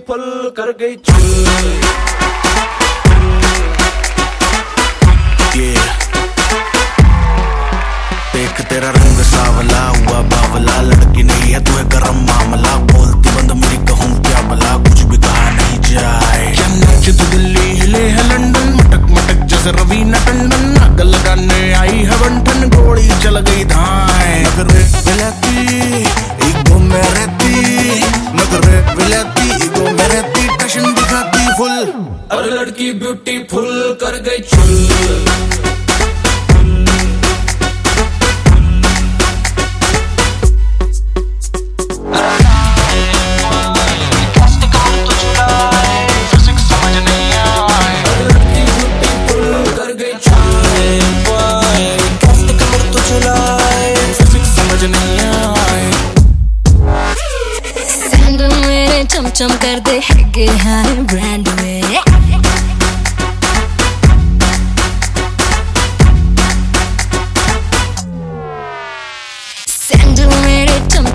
Beautiful कर गई देख तेरा रंग सावला हुआ बावला, लड़की नहीं है तू गरम मामला, बोलती बंद मेरी कहूँ क्या भला, कुछ भी कहा नहीं जाए। नाच दिल्ली, हिले है लंदन मटक मटक जैसे रवीना टंडन लगाने आई है लड़की ब्यूटीफुल कर गई लड़की ब्यूटीफुल कर दे हाय ब्रांड में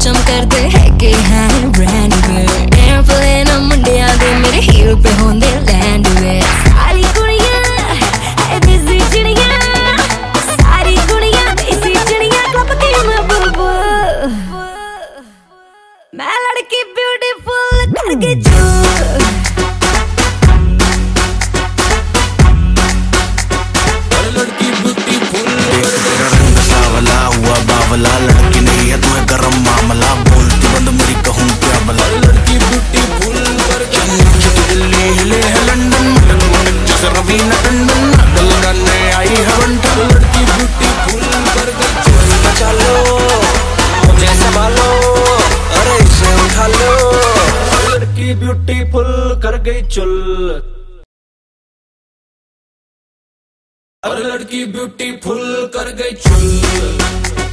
मेरे चमचम कर दे हैगे हाय ब्रांड ਦੇ एयरप्लेन मुंडिया दे, मेरे ਲੈਂਡ पे होंदे लैंड में सारी कुड़ियाँ है ਕੁੜੀਆਂ चिड़ियाँ। सारी कुड़ियाँ ਕੇ ਮੈਂ क्लब ਮੈਂ ਲੜਕੀ ਬਿਊਟੀਫੁਲ मैं लड़की लड़की ब्यूटीफुल कर गई बचा लो अरे लड़की ब्यूटीफुल कर गई चुल। और लड़की ब्यूटीफुल कर गई चुल।